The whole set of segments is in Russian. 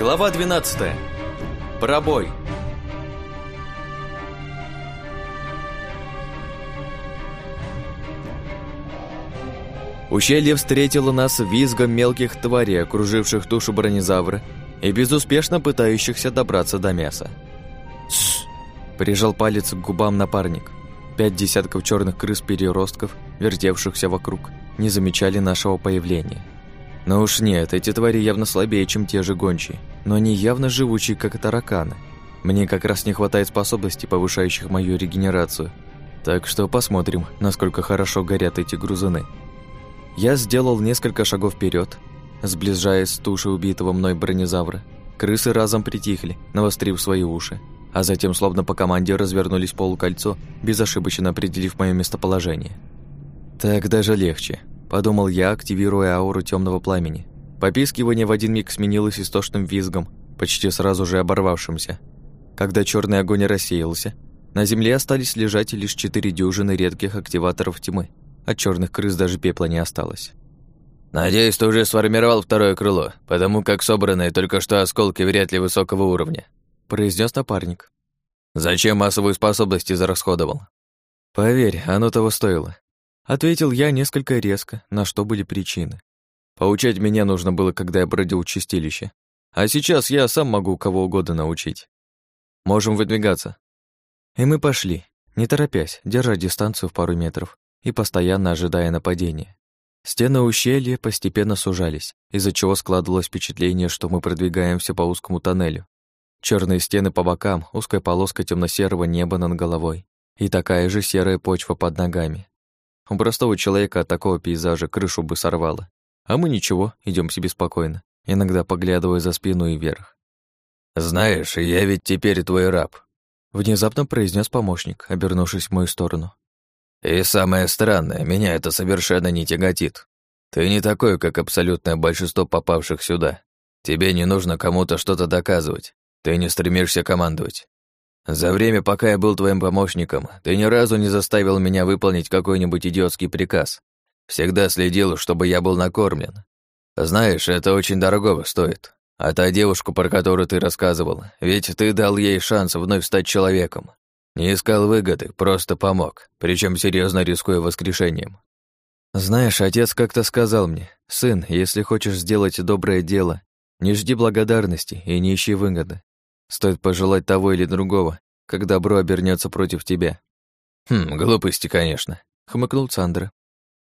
Глава 12. Пробой. Ущелье встретило нас визгом мелких тварей, окруживших тушу бронезавра и безуспешно пытающихся добраться до мяса. «Тссс!» – прижал палец к губам напарник. Пять десятков черных крыс-переростков, вертевшихся вокруг, не замечали нашего появления. Но уж нет, эти твари явно слабее, чем те же гончие, но они явно живучие, как тараканы. Мне как раз не хватает способностей, повышающих мою регенерацию. Так что посмотрим, насколько хорошо горят эти грузуны. Я сделал несколько шагов вперед, сближаясь с тушей убитого мной бронезавра. Крысы разом притихли, навострив свои уши, а затем, словно по команде, развернулись полукольцо, безошибочно определив мое местоположение. Так даже легче, подумал я, активируя ауру темного пламени. Попискивание в один миг сменилось истошным визгом, почти сразу же оборвавшимся. Когда черный огонь рассеялся, на земле остались лежать лишь четыре дюжины редких активаторов тьмы. От черных крыс даже пепла не осталось. «Надеюсь, ты уже сформировал второе крыло, потому как собранные только что осколки вряд ли высокого уровня», произнес напарник. «Зачем массовую способность израсходовал?» «Поверь, оно того стоило. Ответил я несколько резко, на что были причины. Поучать меня нужно было, когда я бродил в чистилище. А сейчас я сам могу кого угодно научить. Можем выдвигаться. И мы пошли, не торопясь, держа дистанцию в пару метров и постоянно ожидая нападения. Стены ущелья постепенно сужались, из-за чего складывалось впечатление, что мы продвигаемся по узкому тоннелю. Черные стены по бокам, узкая полоска темно серого неба над головой и такая же серая почва под ногами. У простого человека от такого пейзажа крышу бы сорвало. А мы ничего, идем себе спокойно, иногда поглядывая за спину и вверх. «Знаешь, я ведь теперь твой раб», — внезапно произнес помощник, обернувшись в мою сторону. «И самое странное, меня это совершенно не тяготит. Ты не такой, как абсолютное большинство попавших сюда. Тебе не нужно кому-то что-то доказывать. Ты не стремишься командовать. За время, пока я был твоим помощником, ты ни разу не заставил меня выполнить какой-нибудь идиотский приказ. Всегда следил, чтобы я был накормлен. Знаешь, это очень дорогого стоит. А та девушка, про которую ты рассказывал, ведь ты дал ей шанс вновь стать человеком. Не искал выгоды, просто помог, причем серьезно рискуя воскрешением. Знаешь, отец как-то сказал мне, сын, если хочешь сделать доброе дело, не жди благодарности и не ищи выгоды. Стоит пожелать того или другого, как добро обернется против тебя. Хм, глупости, конечно, хмыкнул Сандра.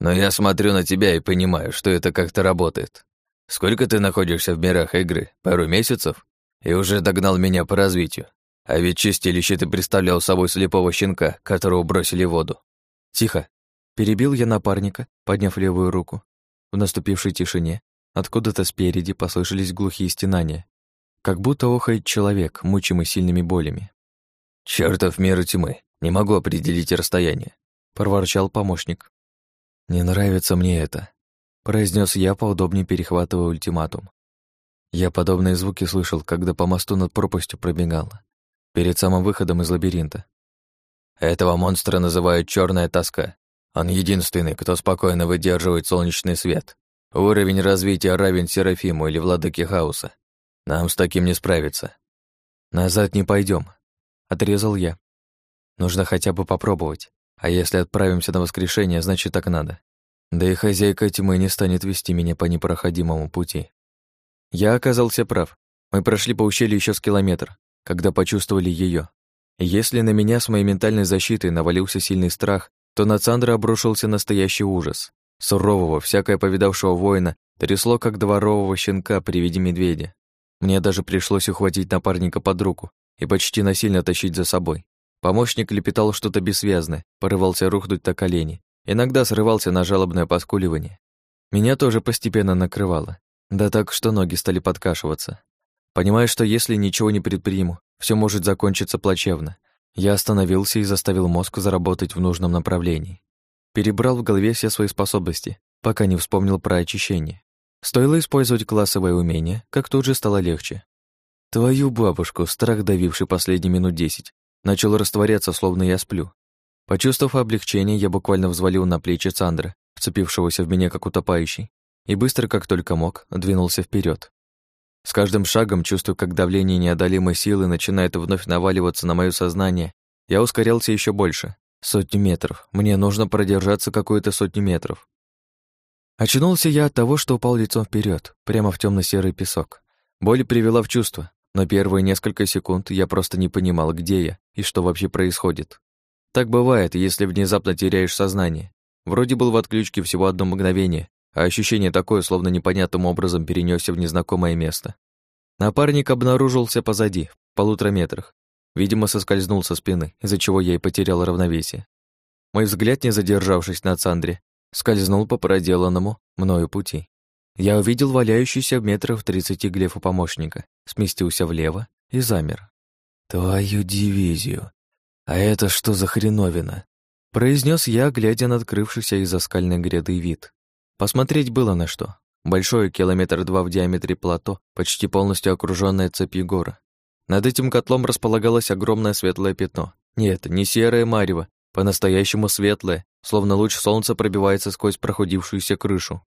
Но я смотрю на тебя и понимаю, что это как-то работает. Сколько ты находишься в мирах игры? Пару месяцев? И уже догнал меня по развитию. А ведь чистилище ты представлял собой слепого щенка, которого бросили в воду. Тихо. Перебил я напарника, подняв левую руку. В наступившей тишине откуда-то спереди послышались глухие стенания. Как будто охает человек, мучимый сильными болями. «Чёртов мир тьмы, не могу определить расстояние», — проворчал помощник. «Не нравится мне это», — произнес я, поудобнее перехватывая ультиматум. Я подобные звуки слышал, когда по мосту над пропастью пробегал, перед самым выходом из лабиринта. Этого монстра называют черная тоска. Он единственный, кто спокойно выдерживает солнечный свет. Уровень развития равен Серафиму или Владыке Хаоса. Нам с таким не справиться. Назад не пойдем, отрезал я. Нужно хотя бы попробовать. А если отправимся на воскрешение, значит так надо. Да и хозяйка тьмы не станет вести меня по непроходимому пути. Я оказался прав. Мы прошли по ущелью еще с километр, когда почувствовали ее. Если на меня с моей ментальной защитой навалился сильный страх, то на Цандра обрушился настоящий ужас. Сурового, всякое повидавшего воина трясло, как дворового щенка при виде медведя. Мне даже пришлось ухватить напарника под руку и почти насильно тащить за собой. Помощник лепетал что-то бессвязное, порывался рухнуть на колени, иногда срывался на жалобное поскуливание. Меня тоже постепенно накрывало, да так, что ноги стали подкашиваться. Понимая, что если ничего не предприму, все может закончиться плачевно, я остановился и заставил мозг заработать в нужном направлении. Перебрал в голове все свои способности, пока не вспомнил про очищение. Стоило использовать классовое умение, как тут же стало легче. Твою бабушку, страх, давивший последние минут десять, начал растворяться, словно я сплю. Почувствовав облегчение, я буквально взвалил на плечи Сандра, вцепившегося в меня как утопающий, и быстро, как только мог, двинулся вперед. С каждым шагом, чувствуя, как давление неодолимой силы начинает вновь наваливаться на мое сознание, я ускорялся еще больше. Сотни метров. Мне нужно продержаться какую-то сотню метров. Очнулся я от того, что упал лицом вперед, прямо в темно серый песок. Боль привела в чувство, но первые несколько секунд я просто не понимал, где я и что вообще происходит. Так бывает, если внезапно теряешь сознание. Вроде был в отключке всего одно мгновение, а ощущение такое, словно непонятным образом перенесся в незнакомое место. Напарник обнаружился позади, в полутора метрах. Видимо, соскользнул со спины, из-за чего я и потерял равновесие. Мой взгляд, не задержавшись на Сандре, скользнул по проделанному мною пути. Я увидел валяющийся в метрах в тридцати глефу помощника, сместился влево и замер. «Твою дивизию! А это что за хреновина?» произнес я, глядя на открывшийся из-за скальной гряды вид. Посмотреть было на что. Большое километр два в диаметре плато, почти полностью окружённое цепью гор. Над этим котлом располагалось огромное светлое пятно. Нет, не серое марево, по-настоящему светлое, словно луч солнца пробивается сквозь прохудившуюся крышу.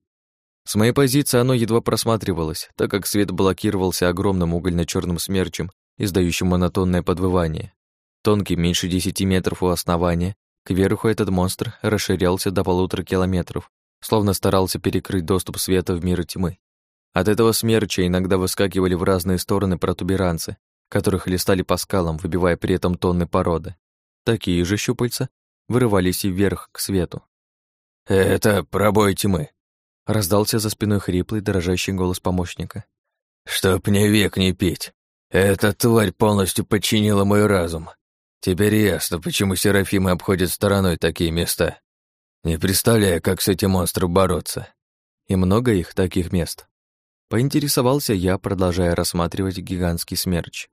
С моей позиции оно едва просматривалось, так как свет блокировался огромным угольно черным смерчем, издающим монотонное подвывание. Тонкий, меньше десяти метров у основания, кверху этот монстр расширялся до полутора километров, словно старался перекрыть доступ света в мир тьмы. От этого смерча иногда выскакивали в разные стороны протуберанцы, которых листали по скалам, выбивая при этом тонны породы. Такие же щупальца вырывались и вверх, к свету. «Это пробой тьмы», — раздался за спиной хриплый, дрожащий голос помощника. «Чтоб мне век не пить. Эта тварь полностью подчинила мой разум. Теперь ясно, почему Серафимы обходят стороной такие места. Не представляю, как с этим монстром бороться. И много их таких мест. Поинтересовался я, продолжая рассматривать гигантский смерч.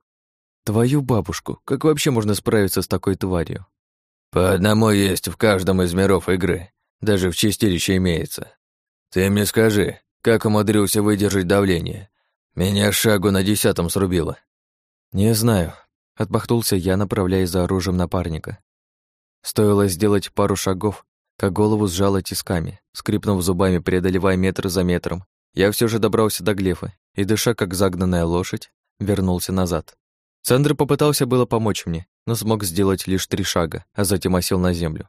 Твою бабушку, как вообще можно справиться с такой тварью? По одному есть в каждом из миров игры, даже в чистилище имеется. Ты мне скажи, как умудрился выдержать давление? Меня шагу на десятом срубило. Не знаю, отбахнулся я, направляясь за оружием напарника. Стоило сделать пару шагов, как голову сжало тисками, скрипнув зубами, преодолевая метр за метром. Я все же добрался до глефа и, дыша как загнанная лошадь, вернулся назад. Сандра попытался было помочь мне, но смог сделать лишь три шага, а затем осел на землю.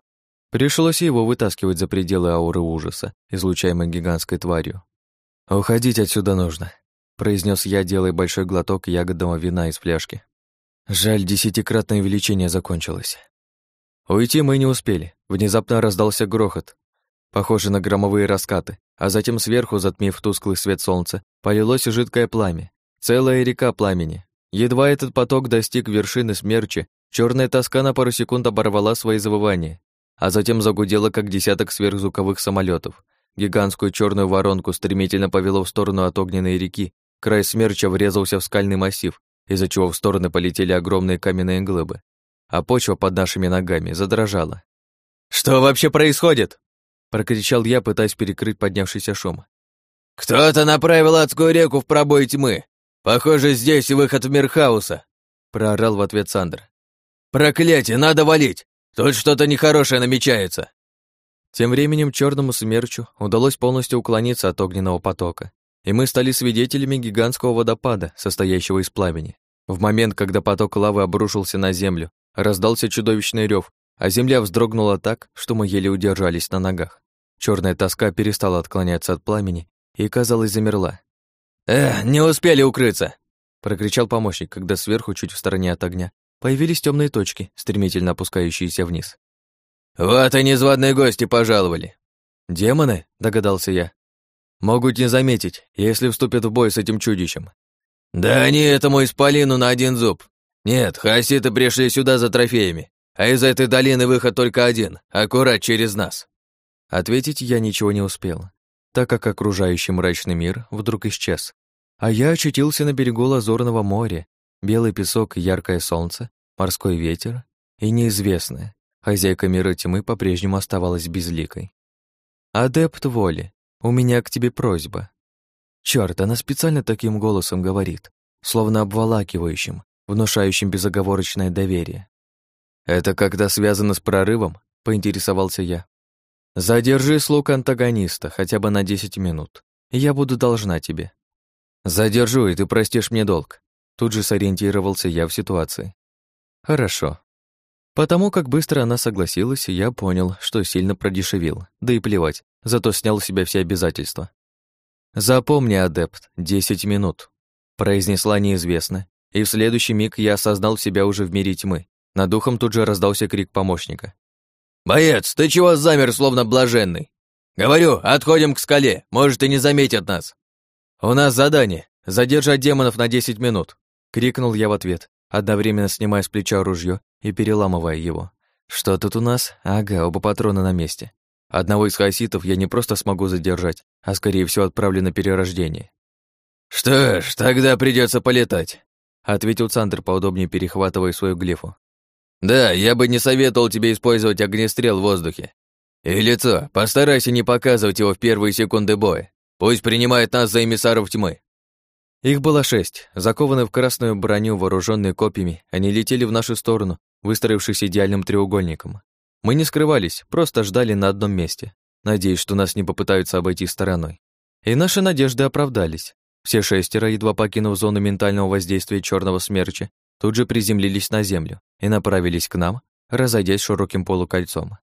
Пришлось его вытаскивать за пределы ауры ужаса, излучаемой гигантской тварью. «Уходить отсюда нужно», — произнес я, делая большой глоток ягодного вина из фляжки. Жаль, десятикратное увеличение закончилось. Уйти мы не успели. Внезапно раздался грохот, похожий на громовые раскаты, а затем сверху, затмив тусклый свет солнца, полилось жидкое пламя. Целая река пламени. Едва этот поток достиг вершины смерчи, черная тоска на пару секунд оборвала свои завывания, а затем загудела, как десяток сверхзвуковых самолетов. Гигантскую черную воронку стремительно повело в сторону от огненной реки, край смерча врезался в скальный массив, из-за чего в стороны полетели огромные каменные глыбы а почва под нашими ногами задрожала. «Что вообще происходит?» — прокричал я, пытаясь перекрыть поднявшийся шум. «Кто-то направил адскую реку в пробой тьмы. Похоже, здесь выход в мир хаоса», — проорал в ответ Сандр. «Проклятие, надо валить! Тут что-то нехорошее намечается!» Тем временем черному смерчу удалось полностью уклониться от огненного потока, и мы стали свидетелями гигантского водопада, состоящего из пламени. В момент, когда поток лавы обрушился на землю, Раздался чудовищный рев, а земля вздрогнула так, что мы еле удержались на ногах. Черная тоска перестала отклоняться от пламени и, казалось, замерла. «Эх, не успели укрыться!» — прокричал помощник, когда сверху, чуть в стороне от огня, появились темные точки, стремительно опускающиеся вниз. «Вот и незваные гости пожаловали!» «Демоны?» — догадался я. «Могут не заметить, если вступят в бой с этим чудищем». «Да они этому исполину на один зуб. «Нет, хаситы пришли сюда за трофеями, а из этой долины выход только один, аккурат через нас». Ответить я ничего не успел, так как окружающий мрачный мир вдруг исчез, а я очутился на берегу Лазурного моря, белый песок яркое солнце, морской ветер и неизвестное. Хозяйка мира тьмы по-прежнему оставалась безликой. «Адепт воли, у меня к тебе просьба». Чёрт, она специально таким голосом говорит, словно обволакивающим, внушающим безоговорочное доверие. «Это когда связано с прорывом?» — поинтересовался я. «Задержи слуг антагониста хотя бы на десять минут, я буду должна тебе». Задержу, и ты простишь мне долг. Тут же сориентировался я в ситуации. Хорошо. Потому как быстро она согласилась, я понял, что сильно продешевил. Да и плевать, зато снял с себя все обязательства. «Запомни, адепт, десять минут», — произнесла неизвестно, и в следующий миг я осознал себя уже в мире тьмы. Над духом тут же раздался крик помощника. «Боец, ты чего замер, словно блаженный? Говорю, отходим к скале, может, и не заметят нас». «У нас задание — задержать демонов на десять минут», — крикнул я в ответ, одновременно снимая с плеча ружье и переламывая его. «Что тут у нас? Ага, оба патрона на месте. Одного из хаситов я не просто смогу задержать, а скорее всего отправлю на перерождение». «Что ж, тогда придется полетать», — ответил Цандр, поудобнее перехватывая свою глифу. «Да, я бы не советовал тебе использовать огнестрел в воздухе. И лицо, постарайся не показывать его в первые секунды боя. Пусть принимает нас за эмиссаров тьмы». Их было шесть. Закованные в красную броню, вооруженные копьями, они летели в нашу сторону, выстроившись идеальным треугольником. Мы не скрывались, просто ждали на одном месте, надеясь, что нас не попытаются обойти стороной. И наши надежды оправдались. Все шестеро, едва покинув зону ментального воздействия черного смерча, тут же приземлились на землю и направились к нам, разойдясь широким полукольцом.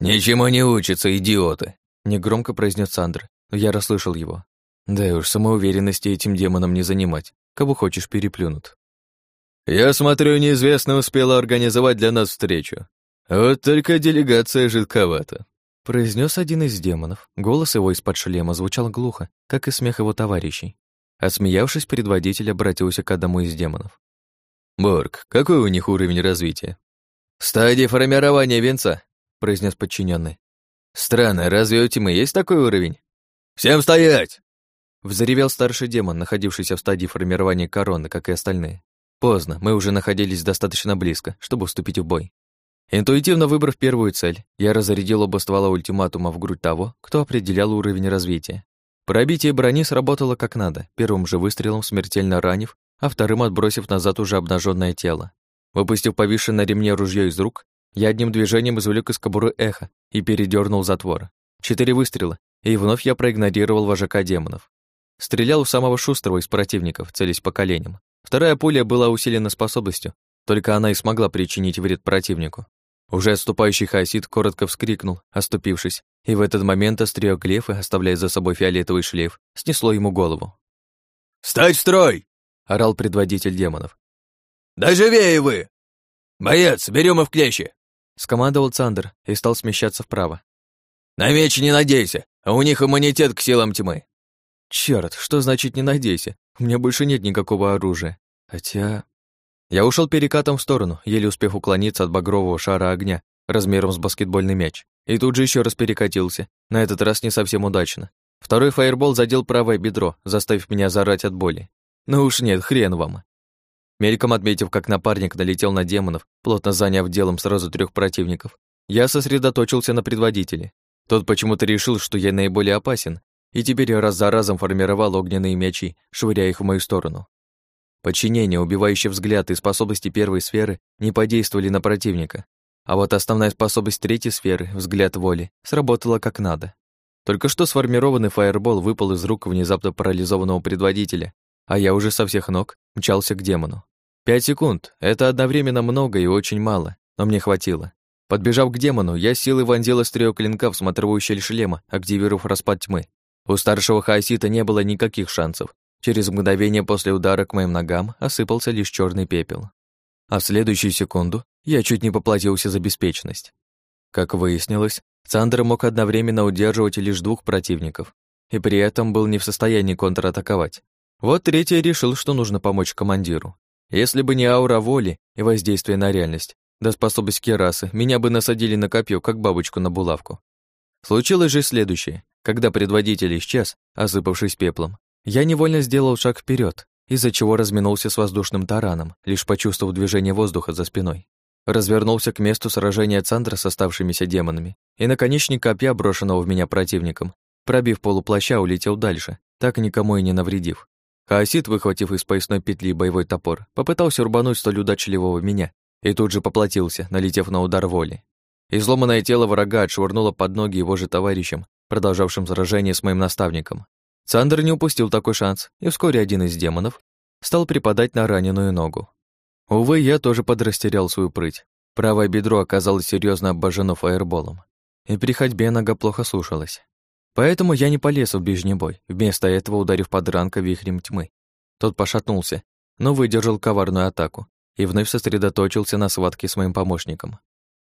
«Ничему не учатся, идиоты!» — негромко произнес Сандр, но я расслышал его. Да уж, самоуверенности этим демонам не занимать. Кого хочешь, переплюнут. «Я смотрю, неизвестно успела организовать для нас встречу. Вот только делегация жидковата», — произнес один из демонов. Голос его из-под шлема звучал глухо, как и смех его товарищей. Отсмеявшись, предводитель обратился к одному из демонов. «Борг, какой у них уровень развития?» «Стадия формирования венца», — произнес подчиненный. «Странно, разве у тьмы есть такой уровень?» «Всем стоять!» Взревел старший демон, находившийся в стадии формирования короны, как и остальные. Поздно, мы уже находились достаточно близко, чтобы вступить в бой. Интуитивно выбрав первую цель, я разрядил оба ствола ультиматума в грудь того, кто определял уровень развития. Пробитие брони сработало как надо, первым же выстрелом смертельно ранив, а вторым отбросив назад уже обнаженное тело. Выпустив повисшее на ремне ружье из рук, я одним движением извлек из кобуры эхо и передернул затвор. Четыре выстрела, и вновь я проигнорировал вожака демонов. Стрелял в самого шустрого из противников, целясь по коленям. Вторая пуля была усилена способностью, только она и смогла причинить вред противнику. Уже отступающий хаосит коротко вскрикнул, оступившись, и в этот момент острие глефы, оставляя за собой фиолетовый шлейф, снесло ему голову. «Встать в строй!» — орал предводитель демонов. «Да живее вы! Боец, берем их в клещи!» — скомандовал Цандер и стал смещаться вправо. «На меч не надейся, а у них иммунитет к силам тьмы. Черт, что значит не надейся? У меня больше нет никакого оружия. Хотя... Я ушел перекатом в сторону, еле успев уклониться от багрового шара огня размером с баскетбольный мяч. И тут же еще раз перекатился, на этот раз не совсем удачно. Второй фаербол задел правое бедро, заставив меня зарать от боли. Ну уж нет, хрен вам. Мельком отметив, как напарник налетел на демонов, плотно заняв делом сразу трех противников, я сосредоточился на предводителе. Тот почему-то решил, что я наиболее опасен, и теперь раз за разом формировал огненные мячи, швыряя их в мою сторону. Подчинение, убивающий взгляд и способности первой сферы не подействовали на противника, а вот основная способность третьей сферы, взгляд воли, сработала как надо. Только что сформированный фаербол выпал из рук внезапно парализованного предводителя, а я уже со всех ног мчался к демону. Пять секунд — это одновременно много и очень мало, но мне хватило. Подбежав к демону, я силой вонзил острие клинка в смотровую щель шлема, активировав распад тьмы. У старшего хаосита не было никаких шансов. Через мгновение после удара к моим ногам осыпался лишь черный пепел. А в следующую секунду я чуть не поплатился за беспечность. Как выяснилось, Цандер мог одновременно удерживать лишь двух противников, и при этом был не в состоянии контратаковать. Вот третий решил, что нужно помочь командиру. Если бы не аура воли и воздействие на реальность, да способность керасы, меня бы насадили на копье, как бабочку на булавку. Случилось же следующее. Когда предводитель исчез, осыпавшись пеплом, я невольно сделал шаг вперед, из-за чего разминулся с воздушным тараном, лишь почувствовав движение воздуха за спиной. Развернулся к месту сражения Цандра с оставшимися демонами, и наконечник копья, брошенного в меня противником, пробив полуплаща, улетел дальше, так никому и не навредив. Хаосит, выхватив из поясной петли боевой топор, попытался рубануть столь удачливого меня и тут же поплатился, налетев на удар воли. Изломанное тело врага отшвырнуло под ноги его же товарищам, продолжавшим сражение с моим наставником. Сандер не упустил такой шанс, и вскоре один из демонов стал припадать на раненую ногу. Увы, я тоже подрастерял свою прыть. Правое бедро оказалось серьезно обожжено фаерболом, и при ходьбе нога плохо слушалась. Поэтому я не полез в ближний бой, вместо этого ударив подранка вихрем тьмы. Тот пошатнулся, но выдержал коварную атаку и вновь сосредоточился на схватке с моим помощником.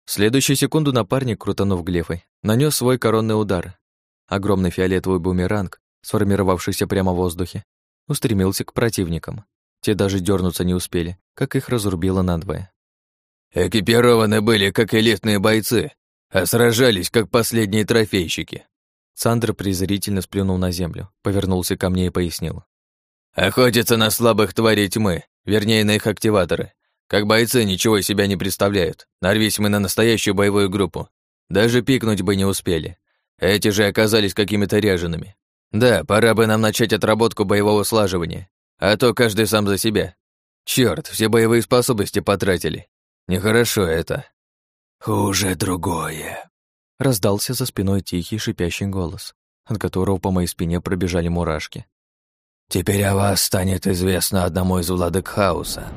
В следующую секунду напарник, крутанув глефой, нанес свой коронный удар. Огромный фиолетовый бумеранг, сформировавшийся прямо в воздухе, устремился к противникам. Те даже дернуться не успели, как их разрубило надвое. «Экипированы были, как элитные бойцы, а сражались, как последние трофейщики», Сандер презрительно сплюнул на землю, повернулся ко мне и пояснил. «Охотятся на слабых тварей тьмы, вернее, на их активаторы. Как бойцы ничего из себя не представляют. Нарвись мы на настоящую боевую группу. Даже пикнуть бы не успели. Эти же оказались какими-то ряжеными. Да, пора бы нам начать отработку боевого слаживания. А то каждый сам за себя. Чёрт, все боевые способности потратили. Нехорошо это. Хуже другое. Раздался за спиной тихий шипящий голос, от которого по моей спине пробежали мурашки. «Теперь о вас станет известно одному из владык хаоса,